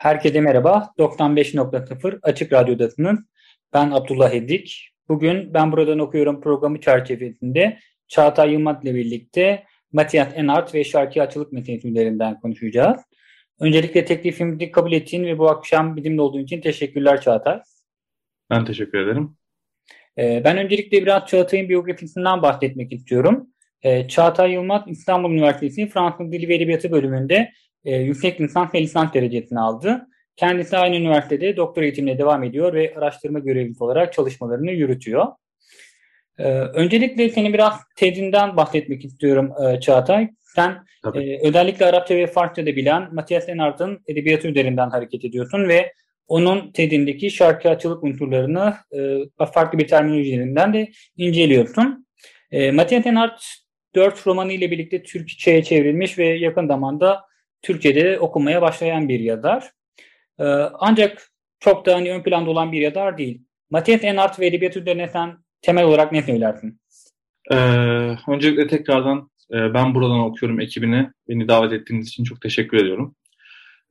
Herkese merhaba. 95.0 Açık Radyo'dasınız. Ben Abdullah Edik. Bugün Ben Buradan Okuyorum programı çerçevesinde Çağatay Yılmaz ile birlikte Matias Enart ve şarkı açılık metinlerinden konuşacağız. Öncelikle teklifimizi kabul ettiğin ve bu akşam bizimle olduğun için teşekkürler Çağatay. Ben teşekkür ederim. Ee, ben öncelikle biraz Çağatay'ın biyografisinden bahsetmek istiyorum. Ee, Çağatay Yılmaz İstanbul Üniversitesi Fransız Dili ve Edebiyatı bölümünde e, yüksek lisans ve lisans derecesini aldı. Kendisi aynı üniversitede doktor eğitimine devam ediyor ve araştırma görevlisi olarak çalışmalarını yürütüyor. Ee, öncelikle seni biraz tezinden bahsetmek istiyorum e, Çağatay. Sen e, özellikle Arapça ve Farsça da bilen Matias Enart'ın edebiyatı üzerinden hareket ediyorsun ve onun tezindeki şarkıcılık unsurlarını e, farklı bir terminolojilerinden de inceliyorsun. E, Matias Enart dört romanı ile birlikte Türkçe'ye çevrilmiş ve yakın zamanda Türkçe'de okumaya başlayan bir yazar. E, ancak çok da hani ön planda olan bir yazar değil. Matias Enart ve edebiyat üzerine sen temel olarak ne söylersin? Ee, öncelikle tekrardan e, ben buradan okuyorum ekibine beni davet ettiğiniz için çok teşekkür ediyorum.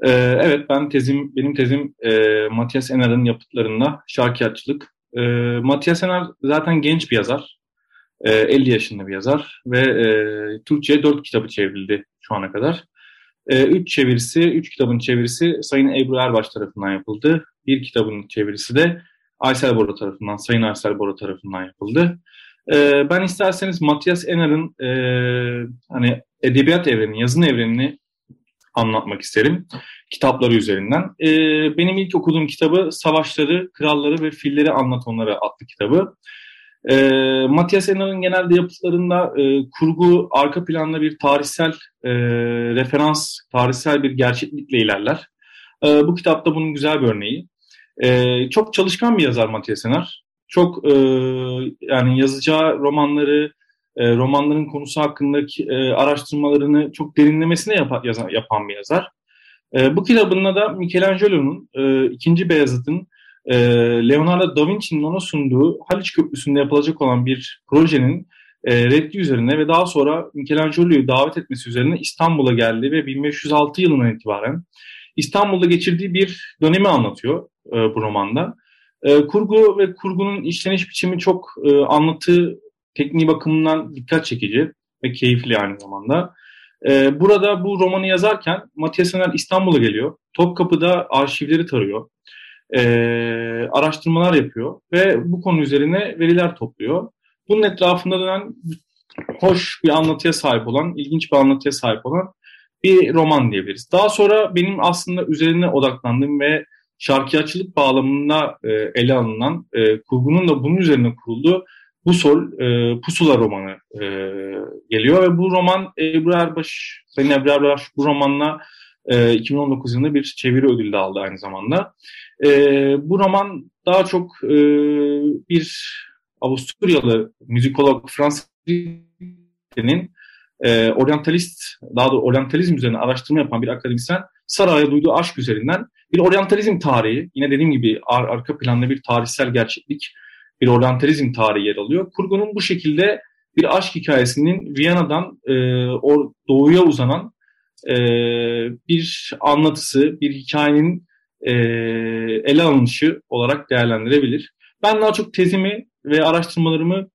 Ee, evet ben tezim benim tezim e, Matias Enar'ın yapıtlarında şarkiyatçılık. E, Matias Enar zaten genç bir yazar. E, 50 yaşında bir yazar ve e, Türkçe'ye 4 kitabı çevrildi şu ana kadar. 3 e, üç çevirisi, 3 kitabın çevirisi Sayın Ebru Erbaş tarafından yapıldı. Bir kitabın çevirisi de Aysel Bora tarafından, Sayın Aysel Bora tarafından yapıldı. E, ben isterseniz Matias Enar'ın e, hani edebiyat evreni, yazın evrenini anlatmak isterim kitapları üzerinden. E, benim ilk okuduğum kitabı Savaşları, Kralları ve Filleri Anlat Onlara adlı kitabı. E, Matias Enar'ın genelde yapıtlarında e, kurgu arka planda bir tarihsel e, referans, tarihsel bir gerçeklikle ilerler. E, bu kitapta bunun güzel bir örneği. E, çok çalışkan bir yazar Matias Enar. Çok e, yani yazacağı romanları, e, romanların konusu hakkındaki e, araştırmalarını çok derinlemesine yap, yazan, yapan bir yazar. E, bu kitabında da Michelangelo'nun e, ikinci Beyazıt'ın e, Leonardo da Vinci'nin ona sunduğu Haliç Köprüsü'nde yapılacak olan bir projenin e, reddi üzerine ve daha sonra Michelangelo'yu davet etmesi üzerine İstanbul'a geldi ve 1506 yılından itibaren İstanbul'da geçirdiği bir dönemi anlatıyor e, bu romanda. E, kurgu ve kurgunun işleniş biçimi çok e, anlatı tekniği bakımından dikkat çekici ve keyifli aynı zamanda. Burada bu romanı yazarken Matias Ener İstanbul'a geliyor. Topkapı'da arşivleri tarıyor. E, araştırmalar yapıyor ve bu konu üzerine veriler topluyor. Bunun etrafında dönen hoş bir anlatıya sahip olan, ilginç bir anlatıya sahip olan bir roman diyebiliriz. Daha sonra benim aslında üzerine odaklandığım ve şarkıcılık bağlamında e, ele alınan e, kurgunun da bunun üzerine kurulduğu bu sol e, Pusula romanı e, geliyor ve bu roman Ebru Erbaş, Sayın Ebru Erbaş bu romanla e, 2019 yılında bir çeviri ödülü de aldı aynı zamanda. E, bu roman daha çok e, bir Avusturyalı müzikolog Fransız'ın e, oryantalist, daha da oryantalizm üzerine araştırma yapan bir akademisyen Saray'a duyduğu aşk üzerinden bir oryantalizm tarihi, yine dediğim gibi ar arka planda bir tarihsel gerçeklik, bir oryantalizm tarihi yer alıyor. Kurgunun bu şekilde bir aşk hikayesinin Viyana'dan e, doğuya uzanan e, bir anlatısı, bir hikayenin e, ele alınışı olarak değerlendirebilir. Ben daha çok tezimi ve araştırmalarımı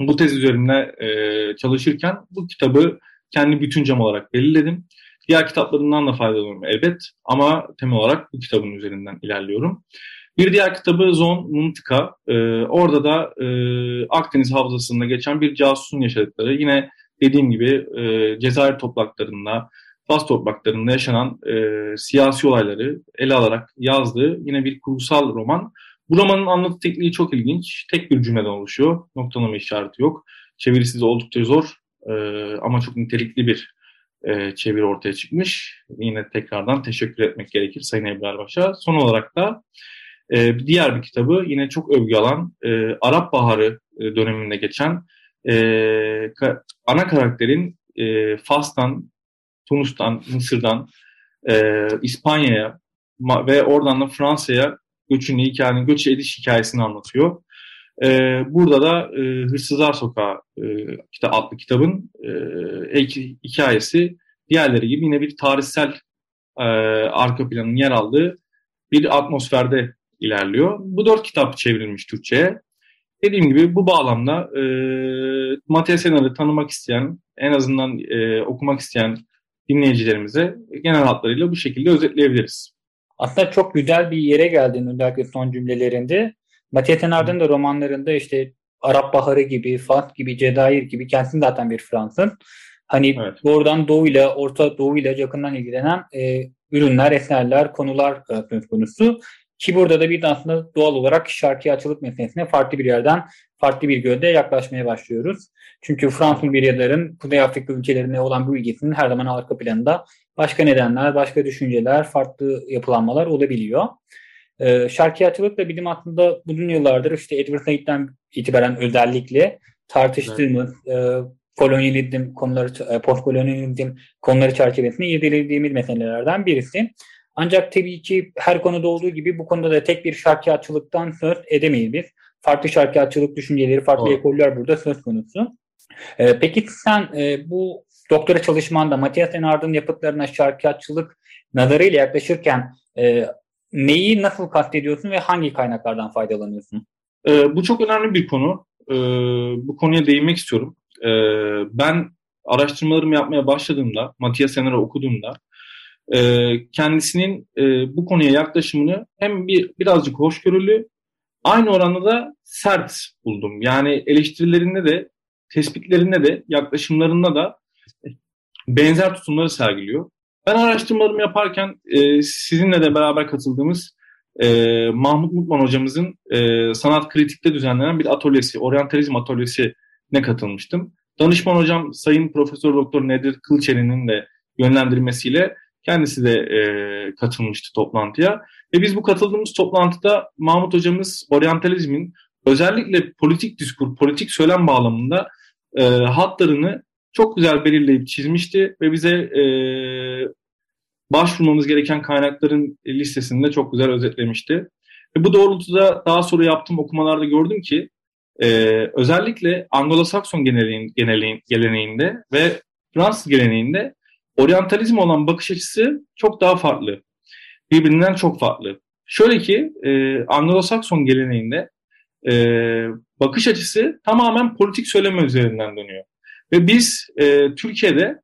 bu tez üzerinde e, çalışırken bu kitabı kendi bütüncem olarak belirledim. Diğer kitaplarından da faydalanıyorum elbet ama temel olarak bu kitabın üzerinden ilerliyorum. Bir diğer kitabı Zon Muntika. Ee, orada da e, Akdeniz Havzası'nda geçen bir casusun yaşadıkları yine dediğim gibi e, Cezayir topraklarında, Fas topraklarında yaşanan e, siyasi olayları ele alarak yazdığı yine bir kurgusal roman. Bu romanın anlatı tekniği çok ilginç. Tek bir cümleden oluşuyor. Noktalama işareti yok. çevirisi de oldukça zor e, ama çok nitelikli bir e, çeviri ortaya çıkmış. Yine tekrardan teşekkür etmek gerekir Sayın Ebrar Baş'a. Son olarak da e, diğer bir kitabı yine çok övgü alan e, Arap Baharı e, döneminde geçen e, ana karakterin e, Fas'tan, Tunus'tan, Mısır'dan e, İspanya'ya ve oradan da Fransa'ya göçün hikayenin, göç ediş hikayesini anlatıyor. E, burada da e, Hırsızlar Sokağı e, kitap, adlı kitabın e, hikayesi diğerleri gibi yine bir tarihsel e, arka planın yer aldığı bir atmosferde ilerliyor. Bu dört kitap çevrilmiş Türkçe'ye. Dediğim gibi bu bağlamda e, Matias Enar'ı tanımak isteyen, en azından e, okumak isteyen dinleyicilerimize genel hatlarıyla bu şekilde özetleyebiliriz. Aslında çok güzel bir yere geldin özellikle son cümlelerinde. Matias Enar'ın da romanlarında işte Arap Baharı gibi, Fas gibi, Cezayir gibi kendisi zaten bir Fransız. Hani evet. doğrudan Doğu ile Orta Doğu ile yakından ilgilenen e, ürünler, eserler, konular e, söz konusu. Ki burada da bir de aslında doğal olarak şarkıya açılık meselesine farklı bir yerden, farklı bir gölde yaklaşmaya başlıyoruz. Çünkü Fransız bir yazarın Kuzey Afrika ülkelerine olan bu ilgisinin her zaman arka planında başka nedenler, başka düşünceler, farklı yapılanmalar olabiliyor. Ee, şarkiyatçılık da bizim aslında uzun yıllardır işte Edward Said'den itibaren özellikle tartıştığımız evet. e, kolonyalizm konuları, e, postkolonyalizm konuları çerçevesinde irdelediğimiz meselelerden birisi. Ancak tabii ki her konuda olduğu gibi bu konuda da tek bir şarkiyatçılıktan söz edemeyiz biz. Farklı şarkiyatçılık düşünceleri, farklı evet. ekoller burada söz konusu. Ee, peki sen e, bu doktora çalışmanda Matias Enard'ın yapıtlarına şarkiyatçılık nazarıyla yaklaşırken e, neyi nasıl kastediyorsun ve hangi kaynaklardan faydalanıyorsun? E, bu çok önemli bir konu. E, bu konuya değinmek istiyorum. E, ben araştırmalarımı yapmaya başladığımda, Matias Enar'ı okuduğumda e, kendisinin e, bu konuya yaklaşımını hem bir birazcık hoşgörülü, aynı oranda da sert buldum. Yani eleştirilerinde de, tespitlerinde de, yaklaşımlarında da benzer tutumları sergiliyor. Ben araştırmalarımı yaparken e, sizinle de beraber katıldığımız e, Mahmut Mutman hocamızın e, sanat kritikte düzenlenen bir atölyesi, oryantalizm atölyesi ne katılmıştım. Danışman hocam Sayın Profesör Doktor Nedir Kılçeri'nin de yönlendirmesiyle kendisi de e, katılmıştı toplantıya. Ve biz bu katıldığımız toplantıda Mahmut hocamız oryantalizmin özellikle politik diskur, politik söylem bağlamında e, hatlarını çok güzel belirleyip çizmişti ve bize e, başvurmamız gereken kaynakların listesini de çok güzel özetlemişti. Ve bu doğrultuda daha sonra yaptığım okumalarda gördüm ki e, özellikle Anglo-Sakson geleneğinde ve Fransız geleneğinde oryantalizm olan bakış açısı çok daha farklı. Birbirinden çok farklı. Şöyle ki e, Anglo-Sakson geleneğinde e, bakış açısı tamamen politik söyleme üzerinden dönüyor. Ve biz e, Türkiye'de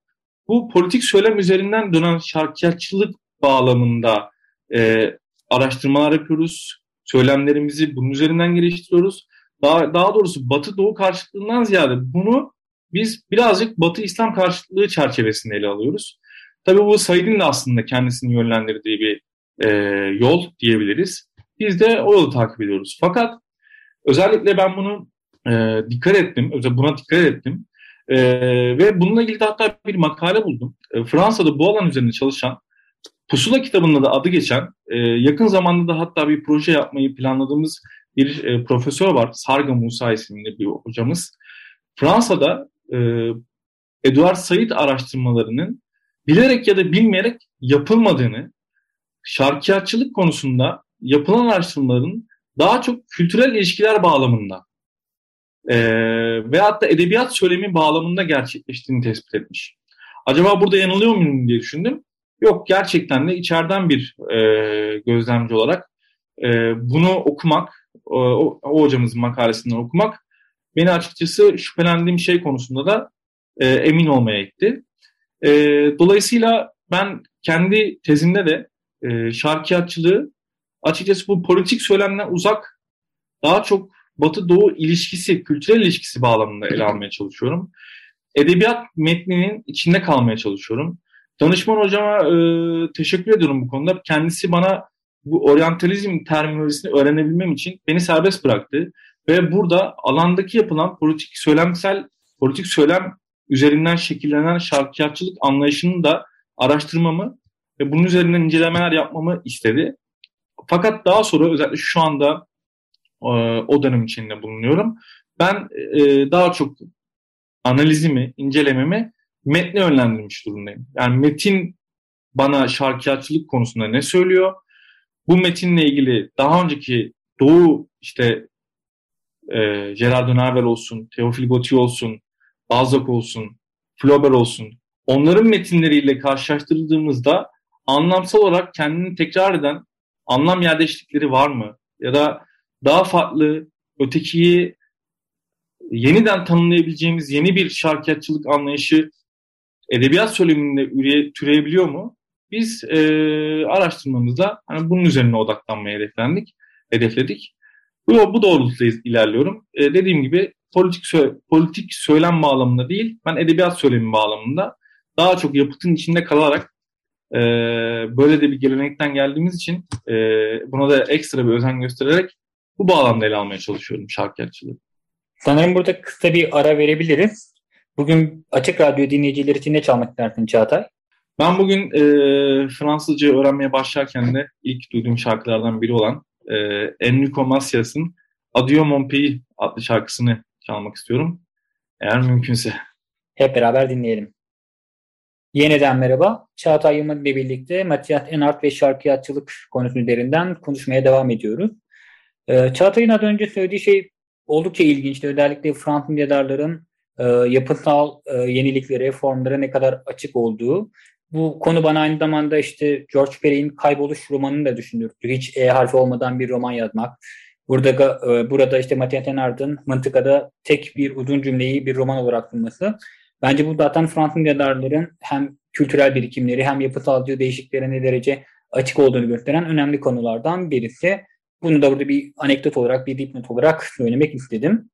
bu politik söylem üzerinden dönen şarkiyatçılık bağlamında e, araştırmalar yapıyoruz. Söylemlerimizi bunun üzerinden geliştiriyoruz. Daha, daha doğrusu Batı Doğu karşıtlığından ziyade bunu biz birazcık Batı İslam karşıtlığı çerçevesinde ele alıyoruz. Tabii bu Said'in de aslında kendisini yönlendirdiği bir e, yol diyebiliriz. Biz de o yolu takip ediyoruz. Fakat özellikle ben bunu e, dikkat ettim, buna dikkat ettim. E, ve bununla ilgili de hatta bir makale buldum. E, Fransa'da bu alan üzerinde çalışan, Pusula kitabında da adı geçen, e, yakın zamanda da hatta bir proje yapmayı planladığımız bir e, profesör var. Sarga Musa isimli bir hocamız. Fransa'da e, Eduard Said araştırmalarının bilerek ya da bilmeyerek yapılmadığını, şarkiyatçılık konusunda yapılan araştırmaların daha çok kültürel ilişkiler bağlamında e, veyahut da edebiyat söylemi bağlamında gerçekleştiğini tespit etmiş. Acaba burada yanılıyor muyum diye düşündüm. Yok gerçekten de içeriden bir e, gözlemci olarak e, bunu okumak, o, o hocamızın makalesinden okumak beni açıkçası şüphelendiğim şey konusunda da e, emin olmaya itti. E, dolayısıyla ben kendi tezimde de e, şarkiyatçılığı açıkçası bu politik söylemden uzak daha çok Batı-Doğu ilişkisi, kültürel ilişkisi bağlamında ele almaya çalışıyorum. Edebiyat metninin içinde kalmaya çalışıyorum. Danışman hocama e, teşekkür ediyorum bu konuda. Kendisi bana bu oryantalizm terminolojisini öğrenebilmem için beni serbest bıraktı. Ve burada alandaki yapılan politik söylemsel politik söylem üzerinden şekillenen şarkiyatçılık anlayışını da araştırmamı ve bunun üzerinden incelemeler yapmamı istedi. Fakat daha sonra özellikle şu anda e, o dönem içinde bulunuyorum. Ben e, daha çok analizimi, incelememi metne yönlendirmiş durumdayım. Yani metin bana şarkiyatçılık konusunda ne söylüyor? Bu metinle ilgili daha önceki Doğu işte e, Gerard Nerval olsun, Teofil Gautier olsun, Balzac olsun, Flaubert olsun onların metinleriyle karşılaştırdığımızda anlamsal olarak kendini tekrar eden anlam yerleştikleri var mı? Ya da daha farklı ötekiyi yeniden tanımlayabileceğimiz yeni bir şarkiyatçılık anlayışı edebiyat söyleminde üre, türeyebiliyor mu? Biz e, araştırmamızda hani bunun üzerine odaklanmaya hedeflendik, hedefledik. Bu, bu doğrultuda ilerliyorum. E, dediğim gibi politik politik söylem bağlamında değil, ben edebiyat söylemi bağlamında daha çok yapıtın içinde kalarak e, böyle de bir gelenekten geldiğimiz için e, buna da ekstra bir özen göstererek bu bağlamda ele almaya çalışıyorum şarkıyatçılığı. Sanırım burada kısa bir ara verebiliriz. Bugün Açık Radyo dinleyicileri için ne çalmak istersin Çağatay? Ben bugün e, Fransızca öğrenmeye başlarken de ilk duyduğum şarkılardan biri olan e, Enrico Macias'ın Adieu Mon Pays adlı şarkısını çalmak istiyorum. Eğer mümkünse. Hep beraber dinleyelim. Yeniden merhaba. Çağatay Yılmaz ile birlikte Matias Enart ve şarkıyatçılık konusu üzerinden konuşmaya devam ediyoruz. Ee, Çağatay'ın az önce söylediği şey oldukça ilginçti. Özellikle Fransız yazarların e, yapısal e, yeniliklere, formlara ne kadar açık olduğu. Bu konu bana aynı zamanda işte George Perry'in Kayboluş romanını da düşündürttü. Hiç E harfi olmadan bir roman yazmak. Burada e, burada işte Mathieu Tenard'ın Mıntıka'da tek bir uzun cümleyi bir roman olarak sunması. Bence bu zaten Fransız yazarların hem kültürel birikimleri hem yapısal değişikliklere ne derece açık olduğunu gösteren önemli konulardan birisi. Bunu da burada bir anekdot olarak, bir dipnot olarak söylemek istedim.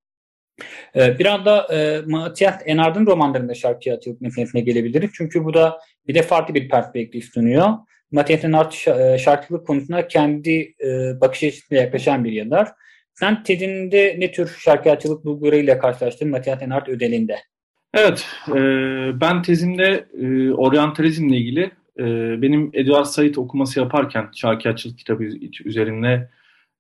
Ee, biraz da e, Matias Enard'ın romanlarında şarkıyatçılık meselesine gelebiliriz. Çünkü bu da bir de farklı bir perspektif sunuyor. Matias Enard e, şarkıcılık konusunda kendi e, bakış açısıyla yaklaşan bir yazar. Sen tezinde ne tür şarkıyatçılık bulgularıyla karşılaştın Matias Enard ödelinde? Evet, e, ben tezimde e, oryantalizmle ilgili e, benim Edward Said okuması yaparken şarkıyatçılık kitabı üzerinde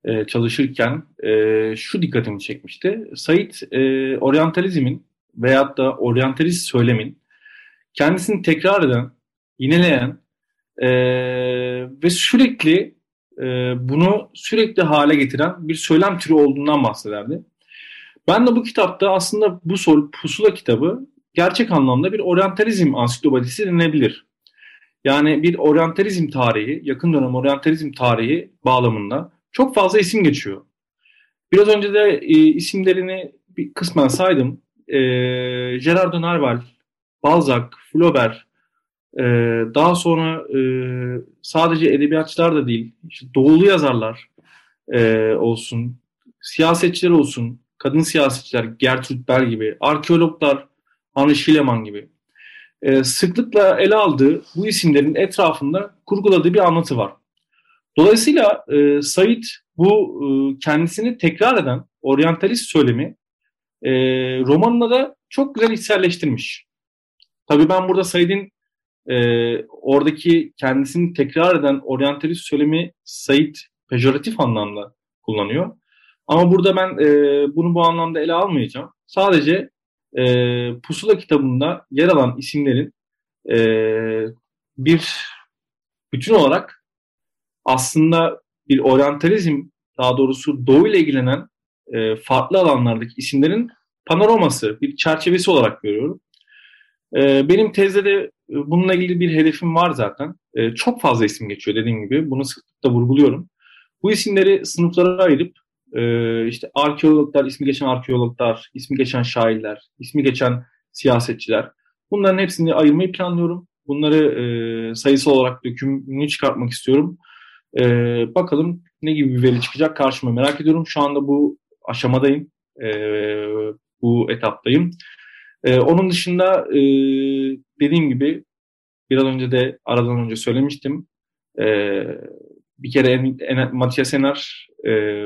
e, çalışırken e, şu dikkatimi çekmişti. Said e, oryantalizmin veyahut da oryantalist söylemin kendisini tekrar eden, yineleyen e, ve sürekli e, bunu sürekli hale getiren bir söylem türü olduğundan bahsederdi. Ben de bu kitapta aslında bu soru, pusula kitabı gerçek anlamda bir oryantalizm ansiklopedisi denilebilir. Yani bir oryantalizm tarihi, yakın dönem oryantalizm tarihi bağlamında çok fazla isim geçiyor. Biraz önce de e, isimlerini bir kısmen saydım. E, Gerard de Nerval, Balzac, Flaubert, e, daha sonra e, sadece edebiyatçılar da değil, işte doğulu yazarlar e, olsun, siyasetçiler olsun, kadın siyasetçiler, Gertrude Bell gibi, arkeologlar, Anne Schilleman gibi e, sıklıkla ele aldığı bu isimlerin etrafında kurguladığı bir anlatı var. Dolayısıyla e, Said bu e, kendisini tekrar eden oryantalist söylemi e, romanına da çok güzel içselleştirmiş. Tabii ben burada Said'in e, oradaki kendisini tekrar eden oryantalist söylemi Said pejoratif anlamda kullanıyor. Ama burada ben e, bunu bu anlamda ele almayacağım. Sadece e, Pusula kitabında yer alan isimlerin e, bir bütün olarak aslında bir oryantalizm daha doğrusu doğu ile ilgilenen e, farklı alanlardaki isimlerin panoraması, bir çerçevesi olarak görüyorum. E, benim tezde de e, bununla ilgili bir hedefim var zaten. E, çok fazla isim geçiyor dediğim gibi. Bunu sıklıkla vurguluyorum. Bu isimleri sınıflara ayırıp e, işte arkeologlar, ismi geçen arkeologlar, ismi geçen şairler, ismi geçen siyasetçiler. Bunların hepsini ayırmayı planlıyorum. Bunları e, sayısal olarak dökümünü çıkartmak istiyorum. E, bakalım ne gibi bir veri çıkacak karşıma merak ediyorum. Şu anda bu aşamadayım. E, bu etaptayım. E, onun dışında e, dediğim gibi biraz önce de aradan önce söylemiştim. E, bir kere en, en, Matias Enar e,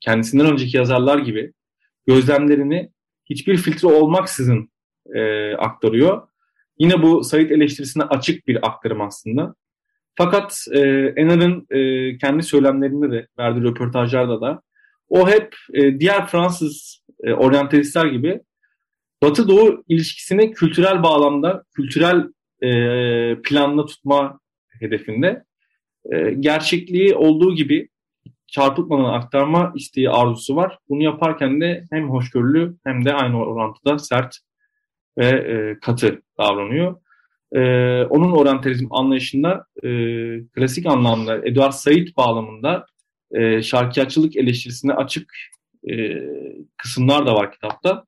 kendisinden önceki yazarlar gibi gözlemlerini hiçbir filtre olmaksızın e, aktarıyor. Yine bu Said eleştirisine açık bir aktarım aslında. Fakat e, Enar'ın e, kendi söylemlerinde de verdiği röportajlarda da o hep e, diğer Fransız e, oryantalistler gibi Batı Doğu ilişkisini kültürel bağlamda, kültürel e, planla tutma hedefinde. E, gerçekliği olduğu gibi çarpıtmadan aktarma isteği arzusu var. Bunu yaparken de hem hoşgörülü hem de aynı orantıda sert ve e, katı davranıyor. E, onun oryantalizm anlayışında e, klasik anlamda Edward Said bağlamında e, şarkiyatçılık eleştirisine açık e, kısımlar da var kitapta.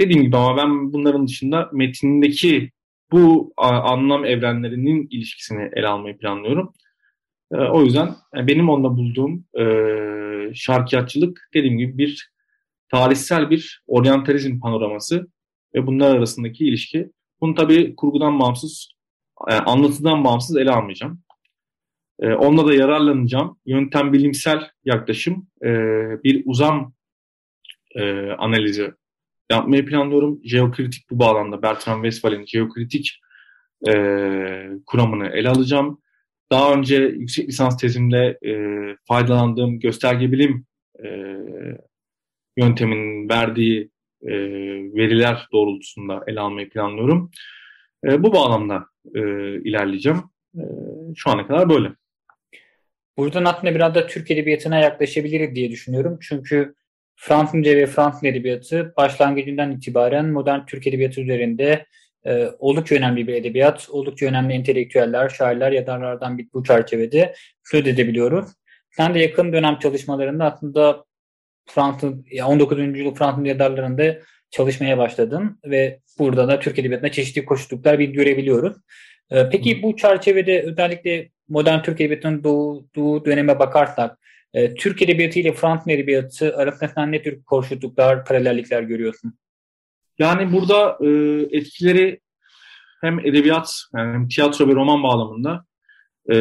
Dediğim gibi ama ben bunların dışında metindeki bu anlam evrenlerinin ilişkisini ele almayı planlıyorum. E, o yüzden benim onda bulduğum e, şarkiyatçılık dediğim gibi bir tarihsel bir oryantalizm panoraması ve bunlar arasındaki ilişki. Bunu tabii kurgudan bağımsız, e, anlatıdan bağımsız ele almayacağım. E, onda da yararlanacağım. Yöntem bilimsel yaklaşım, e, bir uzam e, analizi yapmayı planlıyorum. Jeokritik bu bağlamda Bertrand Westphal'in jeokritik e, kuramını ele alacağım. Daha önce yüksek lisans tezimde faydalandığım gösterge bilim yönteminin verdiği e, veriler doğrultusunda ele almayı planlıyorum. E, bu bağlamda e, ilerleyeceğim. E, şu ana kadar böyle. Buradan aslında biraz da Türk Edebiyatı'na yaklaşabiliriz diye düşünüyorum. Çünkü Fransızca ve Fransız Edebiyatı başlangıcından itibaren modern Türk Edebiyatı üzerinde e, oldukça önemli bir edebiyat, oldukça önemli entelektüeller, şairler, yazarlardan bir bu çerçevede söz edebiliyoruz. Sen de yakın dönem çalışmalarında aslında Fransız, 19. yüzyıl Fransız yazarlarında çalışmaya başladın ve burada da Türk Edebiyatı'nda çeşitli koşulluklar bir görebiliyoruz. E, peki bu çerçevede özellikle modern Türk Edebiyatı'nın doğduğu döneme bakarsak e, Türk Edebiyatı ile Fransız Edebiyatı arasında sen ne tür koşulluklar, paralellikler görüyorsun? Yani burada e, etkileri hem edebiyat, yani hem tiyatro ve roman bağlamında e,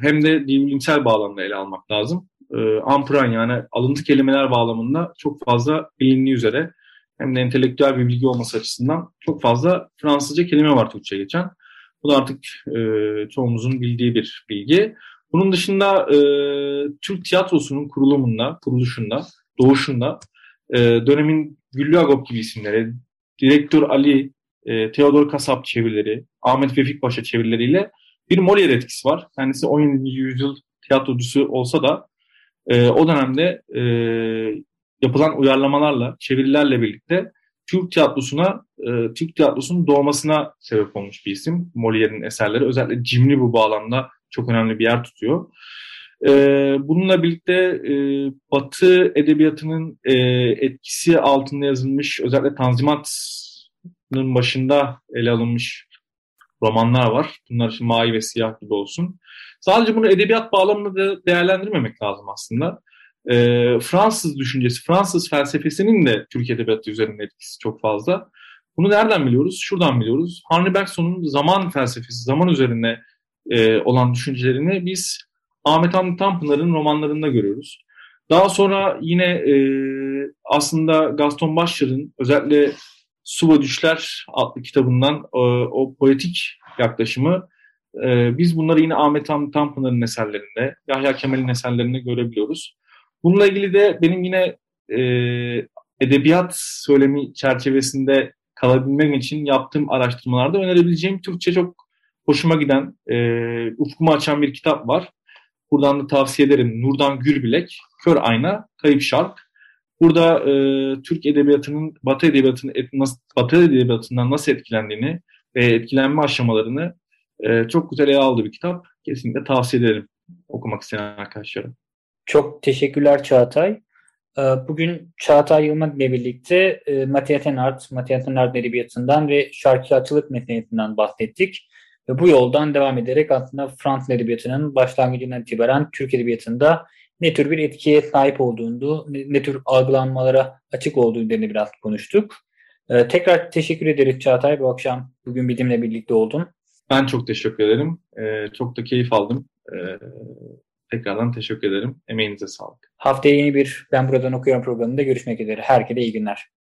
hem de bilimsel bağlamda ele almak lazım. E, ampran yani alıntı kelimeler bağlamında çok fazla bilindiği üzere hem de entelektüel bir bilgi olması açısından çok fazla Fransızca kelime var Türkçe geçen. Bu da artık e, çoğumuzun bildiği bir bilgi. Bunun dışında e, Türk tiyatrosunun kurulumunda, kuruluşunda, doğuşunda e, dönemin Güllü Agop gibi isimleri, Direktör Ali, e, Theodor Kasap çevirileri, Ahmet Vefik Paşa çevirileriyle bir Molière etkisi var. Kendisi 17. yüzyıl tiyatrocusu olsa da e, o dönemde e, yapılan uyarlamalarla, çevirilerle birlikte Türk tiyatrosuna, e, Türk tiyatrosunun doğmasına sebep olmuş bir isim. Molière'in eserleri özellikle cimri bu bağlamda çok önemli bir yer tutuyor. E, bununla birlikte e, Batı edebiyatının e, etkisi altında yazılmış, özellikle Tanzimat'ın başında ele alınmış romanlar var. Bunlar için mavi ve siyah gibi olsun. Sadece bunu edebiyat bağlamında da değerlendirmemek lazım aslında. E, Fransız düşüncesi, Fransız felsefesinin de Türk edebiyatı üzerinde etkisi çok fazla. Bunu nereden biliyoruz? Şuradan biliyoruz. Henri Bergson'un zaman felsefesi, zaman üzerine e, olan düşüncelerini biz Ahmet Hamdi Tanpınar'ın romanlarında görüyoruz. Daha sonra yine e, aslında Gaston Bachelard'ın özellikle Suba Düşler adlı kitabından e, o poetik yaklaşımı e, biz bunları yine Ahmet Hamdi Tanpınar'ın eserlerinde, Yahya Kemal'in eserlerinde görebiliyoruz. Bununla ilgili de benim yine e, edebiyat söylemi çerçevesinde kalabilmem için yaptığım araştırmalarda önerebileceğim Türkçe çok hoşuma giden, e, ufkumu açan bir kitap var. Buradan da tavsiye ederim. Nurdan Gürbilek, Kör Ayna, Kayıp Şark. Burada e, Türk edebiyatının Batı edebiyatının et, nasıl, Batı edebiyatından nasıl etkilendiğini ve etkilenme aşamalarını e, çok güzel ele aldığı bir kitap. Kesinlikle tavsiye ederim okumak isteyen arkadaşlara. Çok teşekkürler Çağatay. E, bugün Çağatay Yılmaz ile birlikte e, Matiyeten Art, Matiyeten Art Edebiyatı'ndan ve şarkıcılık meselesinden bahsettik. Ve bu yoldan devam ederek aslında Fransız Edebiyatı'nın başlangıcından itibaren Türk Edebiyatı'nda ne tür bir etkiye sahip olduğunu, ne, tür algılanmalara açık olduğunu biraz konuştuk. Ee, tekrar teşekkür ederiz Çağatay bu akşam bugün bizimle birlikte oldun. Ben çok teşekkür ederim. Ee, çok da keyif aldım. Ee, tekrardan teşekkür ederim. Emeğinize sağlık. Haftaya yeni bir Ben Buradan Okuyorum programında görüşmek üzere. Herkese iyi günler.